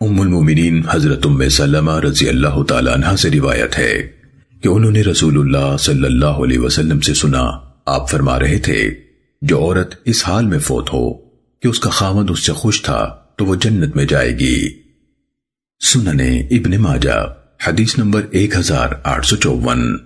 ام المومنین حضرت ام سلمہ رضی اللہ تعالیٰ عنہ سے روایت ہے کہ انہوں نے رسول اللہ صلی اللہ علیہ وسلم سے سنا، آپ فرما رہے تھے، جو عورت اس حال میں فوت ہو کہ اس کا خامد اس سے خوش تھا تو وہ جنت میں جائے گی۔ سننے ابن ماجہ، حدیث نمبر ایک ہزار آٹھ سو چوون